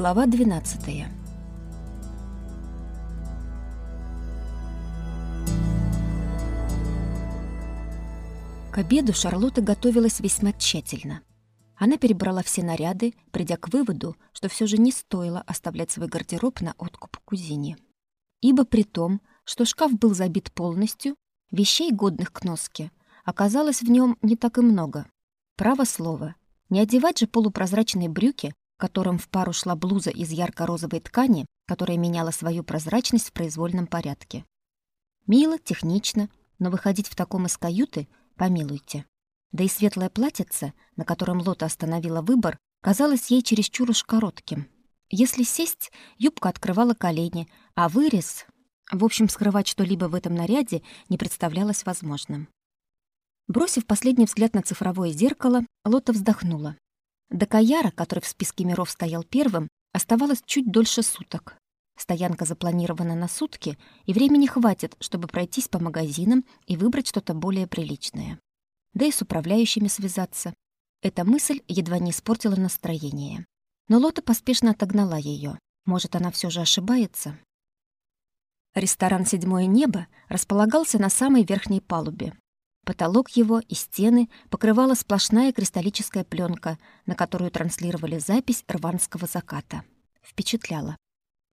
Глава 12. К обеду Шарлотта готовилась весьма тщательно. Она перебрала все наряды, придя к выводу, что все же не стоило оставлять свой гардероб на откуп кузине. Ибо при том, что шкаф был забит полностью, вещей, годных к носке, оказалось в нем не так и много. Право слово, не одевать же полупрозрачные брюки, которым в пару шла блуза из ярко-розовой ткани, которая меняла свою прозрачность в произвольном порядке. Мило, технично, но выходить в таком из каюты помилуйте. Да и светлое платьице, на котором Лота остановила выбор, казалось ей чересчур уж коротким. Если сесть, юбка открывала колени, а вырез... В общем, скрывать что-либо в этом наряде не представлялось возможным. Бросив последний взгляд на цифровое зеркало, Лота вздохнула. До Каяра, который в списке миров стоял первым, оставалось чуть дольше суток. Стоянка запланирована на сутки, и времени хватит, чтобы пройтись по магазинам и выбрать что-то более приличное. Да и с управляющими связаться. Эта мысль едва не испортила настроение. Но Лота поспешно отогнала ее. Может, она все же ошибается? Ресторан «Седьмое небо» располагался на самой верхней палубе, Потолок его и стены покрывала сплошная кристаллическая пленка, на которую транслировали запись рванского заката. Впечатляло.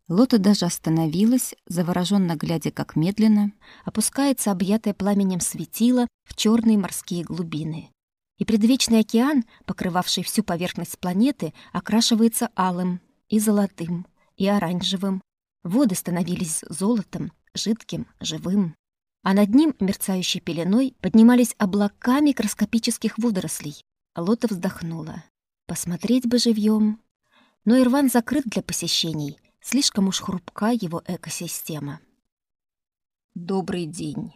Лота даже остановилась, завороженно глядя, как медленно опускается объятое пламенем светило в черные морские глубины. И предвечный океан, покрывавший всю поверхность планеты, окрашивается алым и золотым, и оранжевым. Воды становились золотом, жидким, живым а над ним, мерцающей пеленой, поднимались облака микроскопических водорослей. Лота вздохнула. Посмотреть бы живьем. Но Ирван закрыт для посещений. Слишком уж хрупка его экосистема. «Добрый день».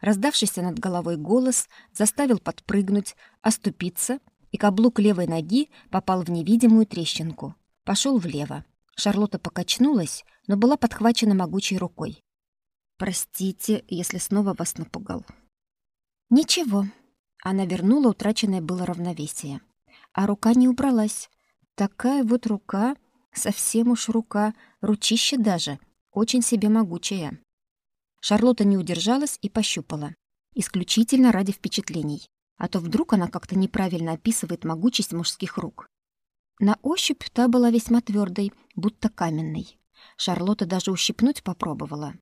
Раздавшийся над головой голос заставил подпрыгнуть, оступиться, и каблук левой ноги попал в невидимую трещинку. Пошел влево. Шарлотта покачнулась, но была подхвачена могучей рукой. Простите, если снова вас напугал. Ничего. Она вернула утраченное было равновесие. А рука не убралась. Такая вот рука, совсем уж рука, ручище даже, очень себе могучая. Шарлотта не удержалась и пощупала. Исключительно ради впечатлений. А то вдруг она как-то неправильно описывает могучесть мужских рук. На ощупь та была весьма твердой, будто каменной. Шарлотта даже ущипнуть попробовала.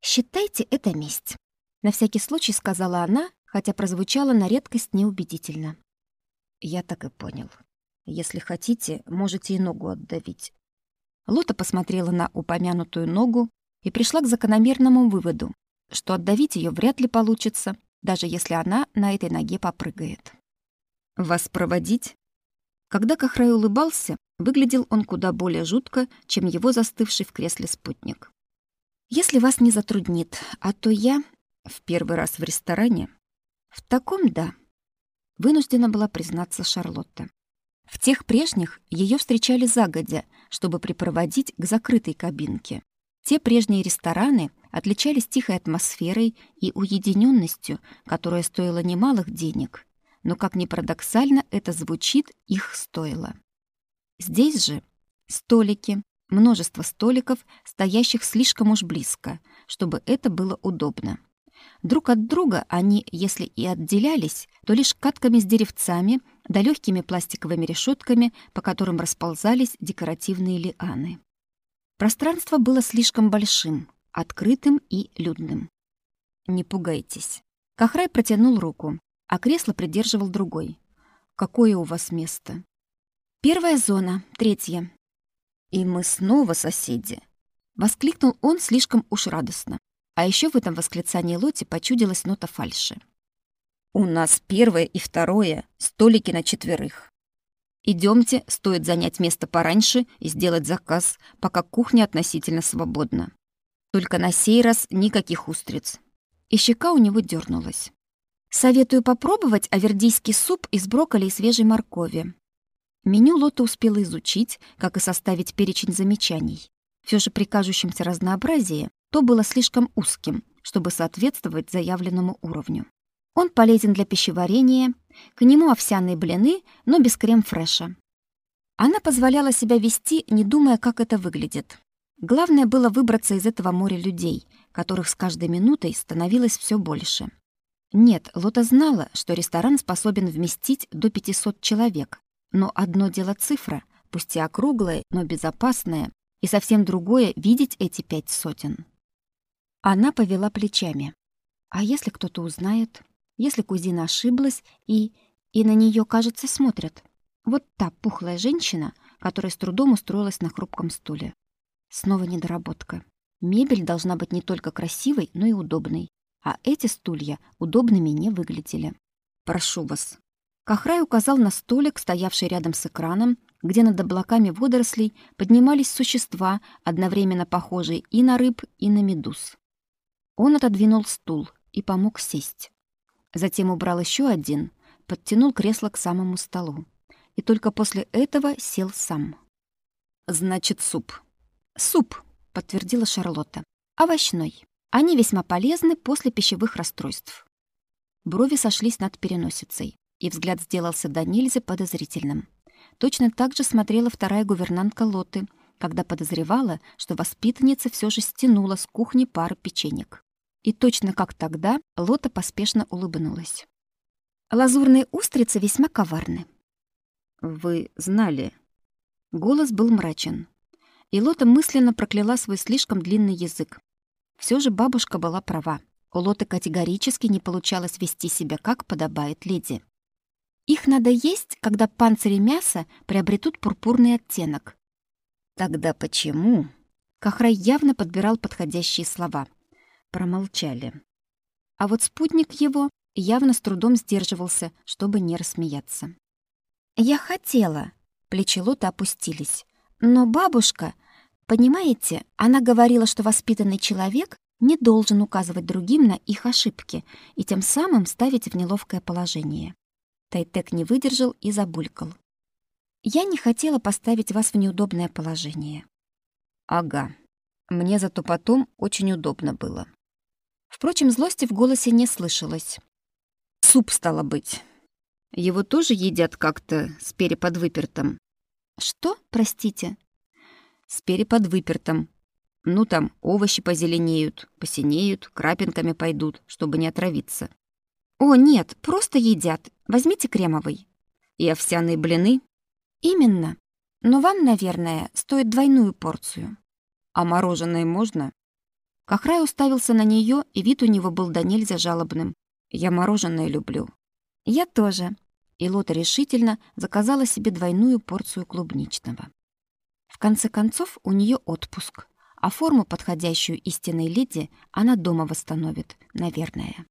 «Считайте это месть», — на всякий случай сказала она, хотя прозвучало на редкость неубедительно. «Я так и понял. Если хотите, можете и ногу отдавить». Лота посмотрела на упомянутую ногу и пришла к закономерному выводу, что отдавить ее вряд ли получится, даже если она на этой ноге попрыгает. «Вас проводить?» Когда Кахрай улыбался, выглядел он куда более жутко, чем его застывший в кресле спутник. Если вас не затруднит, а то я в первый раз в ресторане. В таком да. Вынуждена была признаться Шарлотта. В тех прежних ее встречали загодя, чтобы припроводить к закрытой кабинке. Те прежние рестораны отличались тихой атмосферой и уединенностью, которая стоила немалых денег. Но, как ни парадоксально это звучит, их стоило. Здесь же столики, Множество столиков, стоящих слишком уж близко, чтобы это было удобно. Друг от друга они, если и отделялись, то лишь катками с деревцами да легкими пластиковыми решетками, по которым расползались декоративные лианы. Пространство было слишком большим, открытым и людным. «Не пугайтесь». Кахрай протянул руку, а кресло придерживал другой. «Какое у вас место?» «Первая зона, третья. «И мы снова соседи!» Воскликнул он слишком уж радостно. А еще в этом восклицании Лоти почудилась нота фальши. «У нас первое и второе, столики на четверых. Идемте, стоит занять место пораньше и сделать заказ, пока кухня относительно свободна. Только на сей раз никаких устриц». И щека у него дернулась. «Советую попробовать авердийский суп из брокколи и свежей моркови. Меню Лота успела изучить, как и составить перечень замечаний. Все же при кажущемся разнообразии то было слишком узким, чтобы соответствовать заявленному уровню. Он полезен для пищеварения, к нему овсяные блины, но без крем-фреша. Она позволяла себя вести, не думая, как это выглядит. Главное было выбраться из этого моря людей, которых с каждой минутой становилось все больше. Нет, Лота знала, что ресторан способен вместить до 500 человек, но одно дело цифра, пусть и округлая, но безопасная, и совсем другое — видеть эти пять сотен. Она повела плечами. А если кто-то узнает? Если кузина ошиблась и... и на нее, кажется, смотрят? Вот та пухлая женщина, которая с трудом устроилась на хрупком стуле. Снова недоработка. Мебель должна быть не только красивой, но и удобной а эти стулья удобными не выглядели. «Прошу вас». Кахрай указал на столик, стоявший рядом с экраном, где над облаками водорослей поднимались существа, одновременно похожие и на рыб, и на медуз. Он отодвинул стул и помог сесть. Затем убрал еще один, подтянул кресло к самому столу. И только после этого сел сам. «Значит, суп». «Суп», — подтвердила Шарлотта. «Овощной». Они весьма полезны после пищевых расстройств. Брови сошлись над переносицей, и взгляд сделался до нельзя подозрительным. Точно так же смотрела вторая гувернантка Лоты, когда подозревала, что воспитанница все же стянула с кухни пару печенек. И точно как тогда Лота поспешно улыбнулась. Лазурные устрицы весьма коварны. Вы знали. Голос был мрачен. И Лота мысленно прокляла свой слишком длинный язык, все же бабушка была права. У Лоты категорически не получалось вести себя, как подобает леди. Их надо есть, когда панцири мяса приобретут пурпурный оттенок. Тогда почему? Кахрай явно подбирал подходящие слова. Промолчали. А вот спутник его явно с трудом сдерживался, чтобы не рассмеяться. «Я хотела», — плечи Лоты опустились. «Но бабушка Понимаете, она говорила, что воспитанный человек не должен указывать другим на их ошибки и тем самым ставить в неловкое положение. Тайтек не выдержал и забулькал. Я не хотела поставить вас в неудобное положение. Ага. Мне зато потом очень удобно было. Впрочем, злости в голосе не слышалось. Суп стало быть. Его тоже едят как-то с переподвыпертом. Что, простите? с переподвыпертом. Ну там овощи позеленеют, посинеют, крапинками пойдут, чтобы не отравиться. О, нет, просто едят. Возьмите кремовый. И овсяные блины? Именно. Но вам, наверное, стоит двойную порцию. А мороженое можно? Кахрай уставился на нее, и вид у него был до нельзя жалобным. Я мороженое люблю. Я тоже. И Лота решительно заказала себе двойную порцию клубничного. В конце концов, у нее отпуск, а форму, подходящую истинной леди, она дома восстановит, наверное.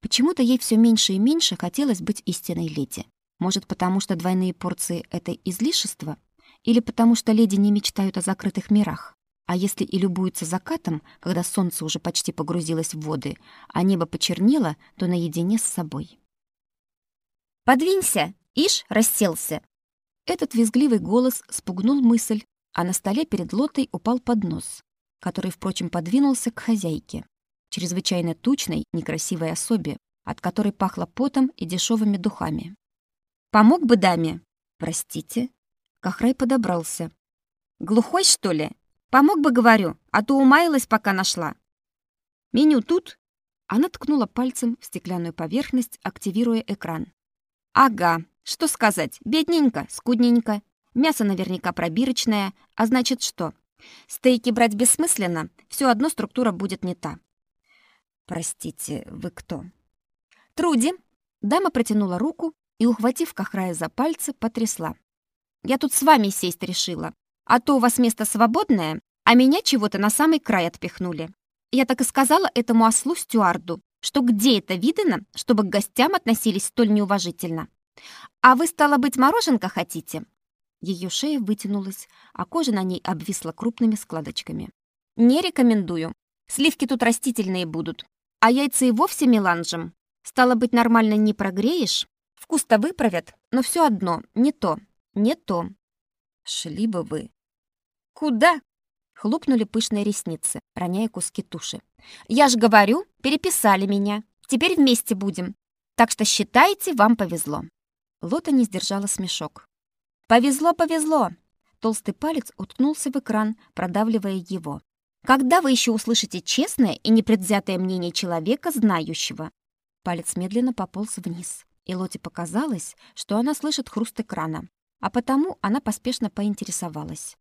Почему-то ей все меньше и меньше хотелось быть истинной леди. Может, потому что двойные порции — это излишество? Или потому что леди не мечтают о закрытых мирах? А если и любуются закатом, когда солнце уже почти погрузилось в воды, а небо почернело, то наедине с собой. «Подвинься! Ишь, расселся!» Этот визгливый голос спугнул мысль, а на столе перед Лотой упал поднос, который, впрочем, подвинулся к хозяйке, чрезвычайно тучной, некрасивой особе, от которой пахло потом и дешевыми духами. «Помог бы даме?» «Простите?» Кахрай подобрался. «Глухой, что ли? Помог бы, говорю, а то умаялась, пока нашла». «Меню тут?» Она ткнула пальцем в стеклянную поверхность, активируя экран. «Ага, что сказать, бедненько, скудненько. Мясо наверняка пробирочное, а значит что? Стейки брать бессмысленно, все одно структура будет не та. Простите, вы кто? Труди. Дама протянула руку и, ухватив Кахрая за пальцы, потрясла. Я тут с вами сесть решила. А то у вас место свободное, а меня чего-то на самый край отпихнули. Я так и сказала этому ослу-стюарду, что где это видано, чтобы к гостям относились столь неуважительно. А вы, стало быть, мороженка хотите? Ее шея вытянулась, а кожа на ней обвисла крупными складочками. «Не рекомендую. Сливки тут растительные будут. А яйца и вовсе меланжем. Стало быть, нормально не прогреешь? Вкус-то выправят, но все одно, не то, не то». «Шли бы вы». «Куда?» Хлопнули пышные ресницы, роняя куски туши. «Я ж говорю, переписали меня. Теперь вместе будем. Так что считайте, вам повезло». Лота не сдержала смешок. Повезло, повезло. Толстый палец уткнулся в экран, продавливая его. Когда вы еще услышите честное и непредвзятое мнение человека, знающего? Палец медленно пополз вниз, и Лоте показалось, что она слышит хруст экрана, а потому она поспешно поинтересовалась.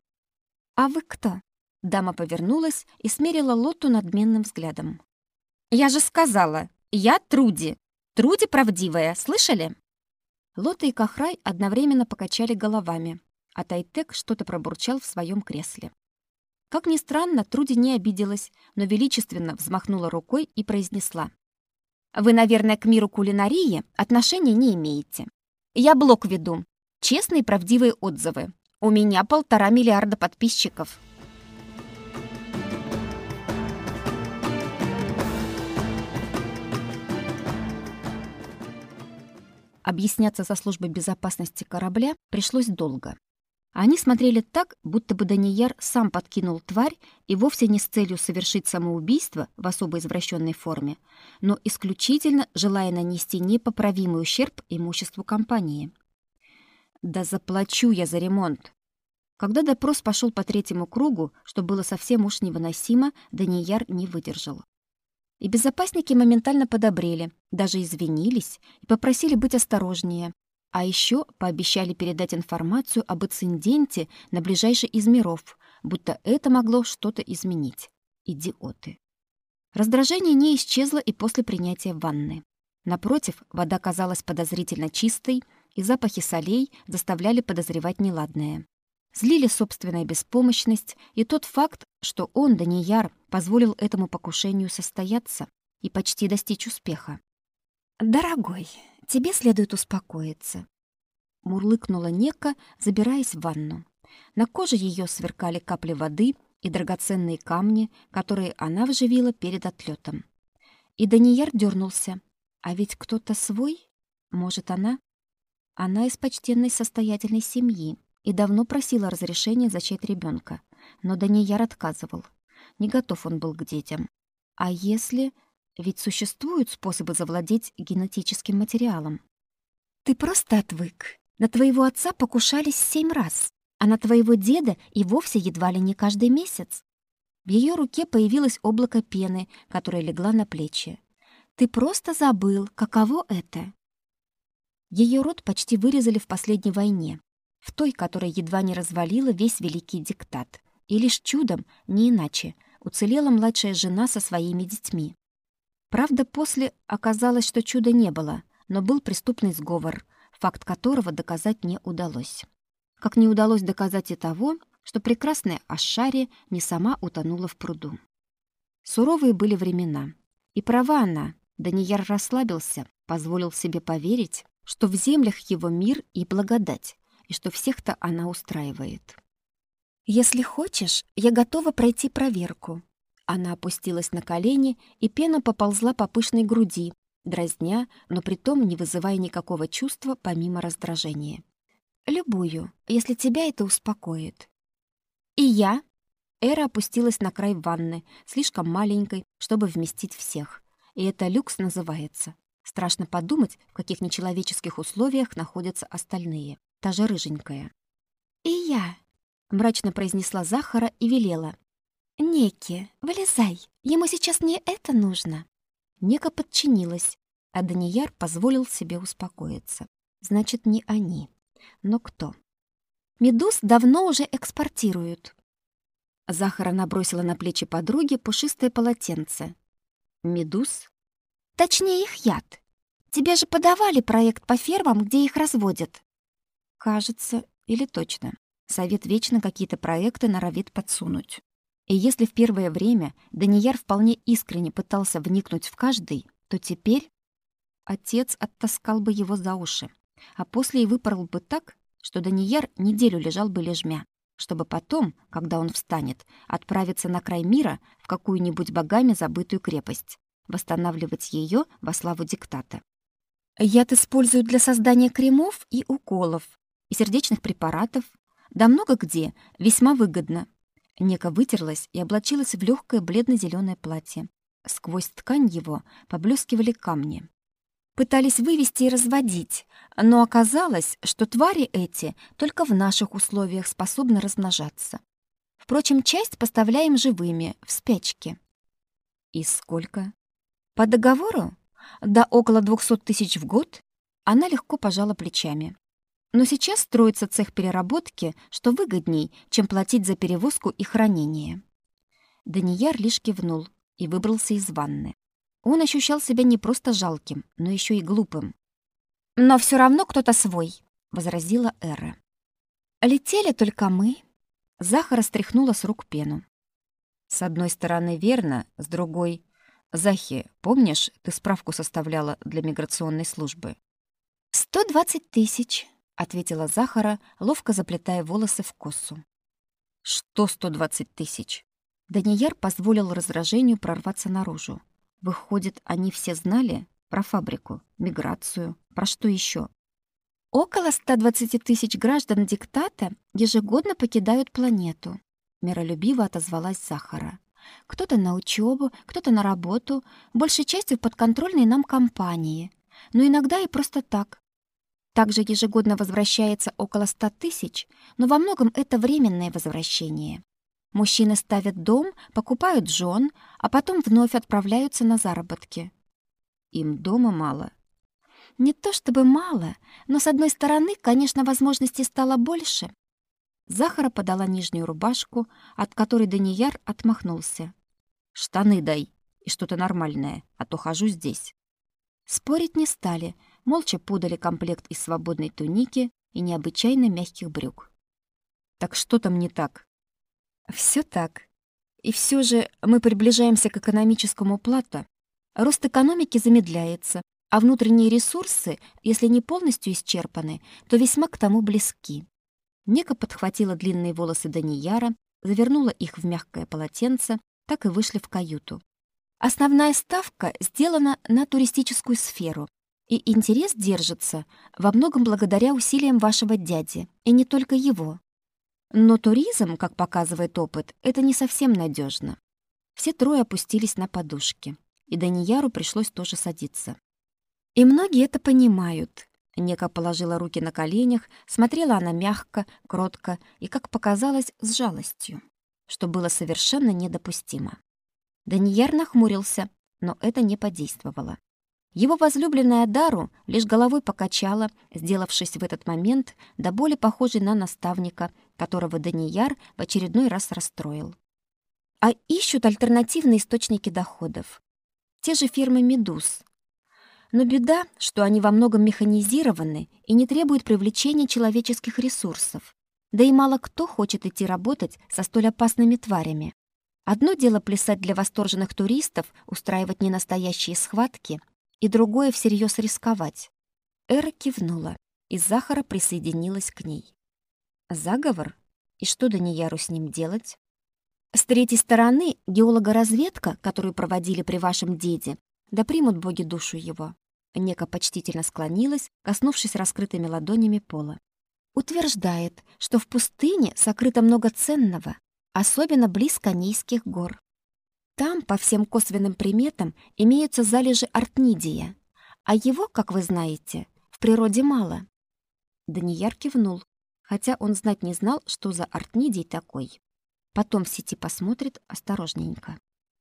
«А вы кто?» Дама повернулась и смерила Лоту надменным взглядом. «Я же сказала, я Труди. Труди правдивая, слышали?» Лота и Кахрай одновременно покачали головами, а Тайтек что-то пробурчал в своем кресле. Как ни странно, Труди не обиделась, но величественно взмахнула рукой и произнесла. «Вы, наверное, к миру кулинарии отношения не имеете. Я блог веду. Честные правдивые отзывы. У меня полтора миллиарда подписчиков». Объясняться со службой безопасности корабля пришлось долго. Они смотрели так, будто бы Данияр сам подкинул тварь и вовсе не с целью совершить самоубийство в особо извращенной форме, но исключительно желая нанести непоправимый ущерб имуществу компании. «Да заплачу я за ремонт!» Когда допрос пошел по третьему кругу, что было совсем уж невыносимо, Данияр не выдержал. И безопасники моментально подобрели, даже извинились и попросили быть осторожнее, а еще пообещали передать информацию об инциденте на ближайший из миров, будто это могло что-то изменить. Идиоты. Раздражение не исчезло и после принятия ванны. Напротив, вода казалась подозрительно чистой, и запахи солей заставляли подозревать неладное. Злили собственная беспомощность и тот факт, что он, Данияр, позволил этому покушению состояться и почти достичь успеха. «Дорогой, тебе следует успокоиться», — мурлыкнула Нека, забираясь в ванну. На коже ее сверкали капли воды и драгоценные камни, которые она вживила перед отлетом. И Данияр дернулся. А ведь кто-то свой? Может, она? Она из почтенной состоятельной семьи и давно просила разрешения зачать ребенка, но Данияр отказывал. Не готов он был к детям. А если... Ведь существуют способы завладеть генетическим материалом. Ты просто отвык. На твоего отца покушались семь раз, а на твоего деда и вовсе едва ли не каждый месяц. В ее руке появилось облако пены, которое легла на плечи. Ты просто забыл, каково это. Ее рот почти вырезали в последней войне, в той, которая едва не развалила весь великий диктат. И лишь чудом, не иначе, уцелела младшая жена со своими детьми. Правда, после оказалось, что чуда не было, но был преступный сговор, факт которого доказать не удалось. Как не удалось доказать и того, что прекрасная Ашари не сама утонула в пруду. Суровые были времена. И права она, Данияр расслабился, позволил себе поверить, что в землях его мир и благодать, и что всех-то она устраивает. «Если хочешь, я готова пройти проверку». Она опустилась на колени, и пена поползла по пышной груди, дразня, но притом не вызывая никакого чувства помимо раздражения. «Любую, если тебя это успокоит». «И я?» Эра опустилась на край ванны, слишком маленькой, чтобы вместить всех. И это люкс называется. Страшно подумать, в каких нечеловеческих условиях находятся остальные та же рыженькая. «И я», — мрачно произнесла Захара и велела. «Неки, вылезай, ему сейчас не это нужно». Нека подчинилась, а Данияр позволил себе успокоиться. Значит, не они. Но кто? Медуз давно уже экспортируют. Захара набросила на плечи подруги пушистое полотенце. Медуз? Точнее, их яд. Тебе же подавали проект по фермам, где их разводят. Кажется, или точно. Совет вечно какие-то проекты норовит подсунуть. И если в первое время Данияр вполне искренне пытался вникнуть в каждый, то теперь отец оттаскал бы его за уши, а после и выпорол бы так, что Данияр неделю лежал бы лежмя, чтобы потом, когда он встанет, отправиться на край мира в какую-нибудь богами забытую крепость, восстанавливать ее во славу диктата. Яд используют для создания кремов и уколов, и сердечных препаратов, да много где, весьма выгодно. Нека вытерлась и облачилась в легкое бледно зеленое платье. Сквозь ткань его поблескивали камни. Пытались вывести и разводить, но оказалось, что твари эти только в наших условиях способны размножаться. Впрочем, часть поставляем живыми, в спячке. И сколько? По договору? До около 200 тысяч в год? Она легко пожала плечами. Но сейчас строится цех переработки, что выгодней, чем платить за перевозку и хранение. Данияр лишь кивнул и выбрался из ванны. Он ощущал себя не просто жалким, но еще и глупым. «Но все равно кто-то свой», — возразила Эра. «Летели только мы». Захара стряхнула с рук пену. «С одной стороны верно, с другой... Захи, помнишь, ты справку составляла для миграционной службы?» «Сто двадцать тысяч», — ответила Захара, ловко заплетая волосы в косу. «Что сто двадцать тысяч?» Данияр позволил раздражению прорваться наружу. Выходит, они все знали про фабрику, миграцию, про что еще? Около 120 тысяч граждан диктата ежегодно покидают планету. Миролюбиво отозвалась Захара. Кто-то на учебу, кто-то на работу, большей частью в подконтрольной нам компании, но иногда и просто так. Также ежегодно возвращается около 100 тысяч, но во многом это временное возвращение. Мужчины ставят дом, покупают жен, а потом вновь отправляются на заработки. Им дома мало. Не то чтобы мало, но с одной стороны, конечно, возможностей стало больше. Захара подала нижнюю рубашку, от которой Данияр отмахнулся. «Штаны дай и что-то нормальное, а то хожу здесь». Спорить не стали, молча подали комплект из свободной туники и необычайно мягких брюк. «Так что там не так?» Все так. И все же мы приближаемся к экономическому плато. Рост экономики замедляется, а внутренние ресурсы, если не полностью исчерпаны, то весьма к тому близки. Нека подхватила длинные волосы Данияра, завернула их в мягкое полотенце, так и вышли в каюту. Основная ставка сделана на туристическую сферу, и интерес держится во многом благодаря усилиям вашего дяди, и не только его. Но туризм, как показывает опыт, это не совсем надежно. Все трое опустились на подушки, и Данияру пришлось тоже садиться. И многие это понимают. Нека положила руки на коленях, смотрела она мягко, кротко и, как показалось, с жалостью, что было совершенно недопустимо. Данияр нахмурился, но это не подействовало. Его возлюбленная Дару лишь головой покачала, сделавшись в этот момент до боли похожей на наставника, которого Данияр в очередной раз расстроил. А ищут альтернативные источники доходов. Те же фирмы «Медуз». Но беда, что они во многом механизированы и не требуют привлечения человеческих ресурсов. Да и мало кто хочет идти работать со столь опасными тварями. Одно дело плясать для восторженных туристов, устраивать ненастоящие схватки, и другое всерьез рисковать. Эра кивнула, и Захара присоединилась к ней. Заговор? И что Данияру с ним делать? С третьей стороны, геологоразведка, которую проводили при вашем деде, да примут боги душу его. Нека почтительно склонилась, коснувшись раскрытыми ладонями пола. Утверждает, что в пустыне сокрыто много ценного, особенно близко Нейских гор. Там, по всем косвенным приметам, имеются залежи артнидия, а его, как вы знаете, в природе мало. Данияр кивнул, хотя он знать не знал, что за артнидий такой. Потом в сети посмотрит осторожненько,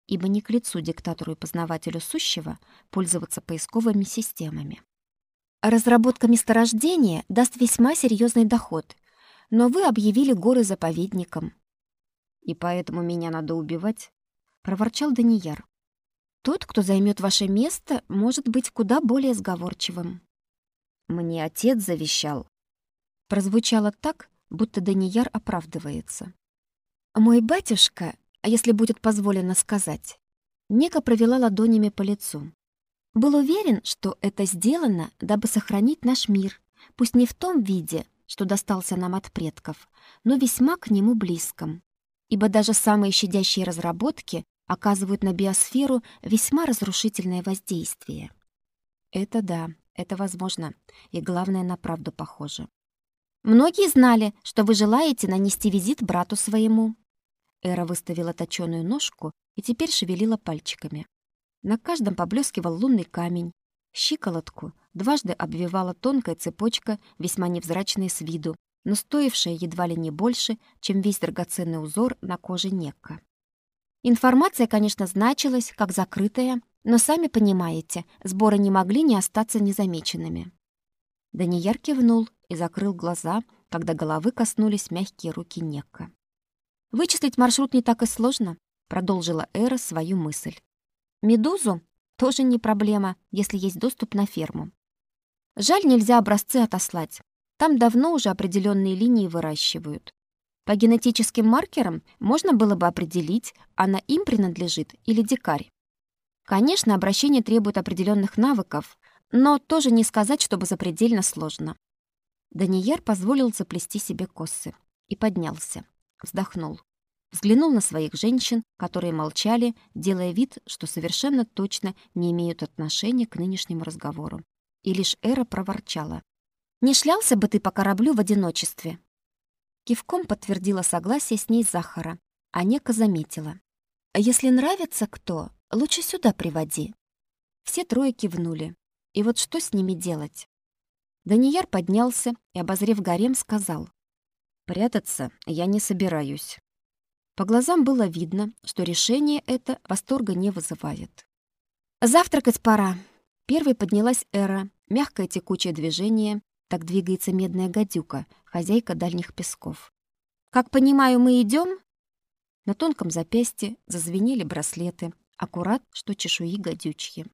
ибо не к лицу диктатору и познавателю сущего пользоваться поисковыми системами. Разработка месторождения даст весьма серьезный доход, но вы объявили горы заповедником. И поэтому меня надо убивать? Проворчал Данияр. Тот, кто займет ваше место, может быть куда более сговорчивым. Мне отец завещал. Прозвучало так, будто Данияр оправдывается. Мой батюшка, если будет позволено сказать, Нека провела ладонями по лицу. Был уверен, что это сделано, дабы сохранить наш мир, пусть не в том виде, что достался нам от предков, но весьма к нему близком. Ибо даже самые щадящие разработки оказывают на биосферу весьма разрушительное воздействие. Это да, это возможно, и главное, на правду похоже. Многие знали, что вы желаете нанести визит брату своему. Эра выставила точёную ножку и теперь шевелила пальчиками. На каждом поблескивал лунный камень. Щиколотку дважды обвивала тонкая цепочка, весьма невзрачная с виду, но стоившая едва ли не больше, чем весь драгоценный узор на коже Некка. Информация, конечно, значилась как закрытая, но сами понимаете, сборы не могли не остаться незамеченными. Данияр кивнул и закрыл глаза, когда головы коснулись мягкие руки Некка. «Вычислить маршрут не так и сложно», — продолжила Эра свою мысль. «Медузу тоже не проблема, если есть доступ на ферму. Жаль, нельзя образцы отослать. Там давно уже определенные линии выращивают. По генетическим маркерам можно было бы определить, она им принадлежит или дикарь. Конечно, обращение требует определенных навыков, но тоже не сказать, чтобы запредельно сложно. Данияр позволил заплести себе косы и поднялся, вздохнул. Взглянул на своих женщин, которые молчали, делая вид, что совершенно точно не имеют отношения к нынешнему разговору. И лишь Эра проворчала. «Не шлялся бы ты по кораблю в одиночестве?» Кивком подтвердила согласие с ней Захара, а Нека заметила. «Если нравится кто, лучше сюда приводи». Все трое кивнули. И вот что с ними делать? Данияр поднялся и, обозрев гарем, сказал. «Прятаться я не собираюсь». По глазам было видно, что решение это восторга не вызывает. «Завтракать пора». Первой поднялась Эра, мягкое текучее движение, так двигается медная гадюка, хозяйка дальних песков. «Как понимаю, мы идем? На тонком запястье зазвенели браслеты, аккурат, что чешуи гадючьи.